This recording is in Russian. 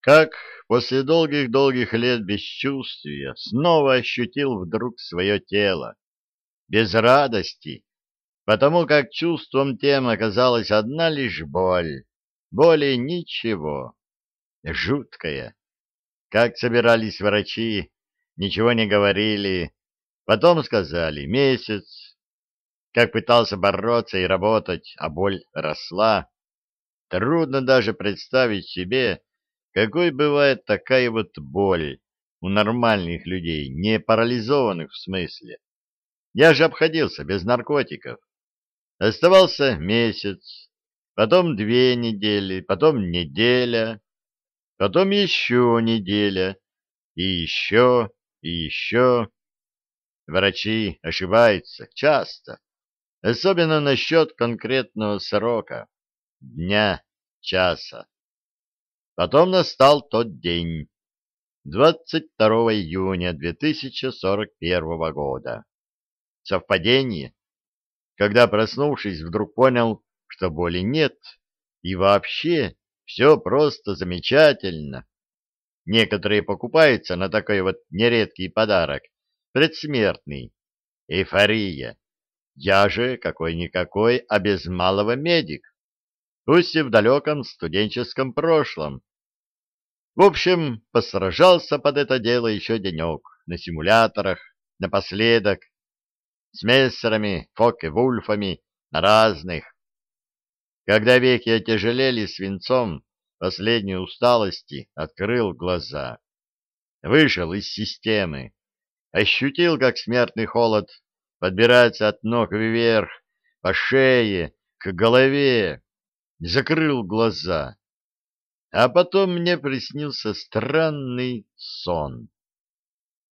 как после долгих-долгих лет бесчувствия снова ощутил вдруг свое тело, без радости, потому как чувством тем оказалась одна лишь боль, более ничего, жуткая. Как собирались врачи, ничего не говорили, потом сказали месяц, как пытался бороться и работать, а боль росла. Трудно даже представить себе, какой бывает такая вот боль у нормальных людей, не парализованных в смысле. Я же обходился без наркотиков. Оставался месяц, потом две недели, потом неделя, потом еще неделя, и еще, и еще. Врачи ошибаются часто, особенно насчет конкретного срока, дня, часа. Потом настал тот день, 22 июня 2041 года. Совпадение? Когда, проснувшись, вдруг понял, что боли нет, и вообще все просто замечательно. Некоторые покупаются на такой вот нередкий подарок, предсмертный. Эйфория. Я же какой-никакой, а без малого медик. Пусть и в далеком студенческом прошлом. В общем, посражался под это дело еще денек на симуляторах, напоследок, с мессерами, фоке-вульфами, на разных. Когда веки отяжелели свинцом последней усталости, открыл глаза. Вышел из системы, ощутил, как смертный холод подбирается от ног вверх, по шее, к голове, закрыл глаза. А потом мне приснился странный сон.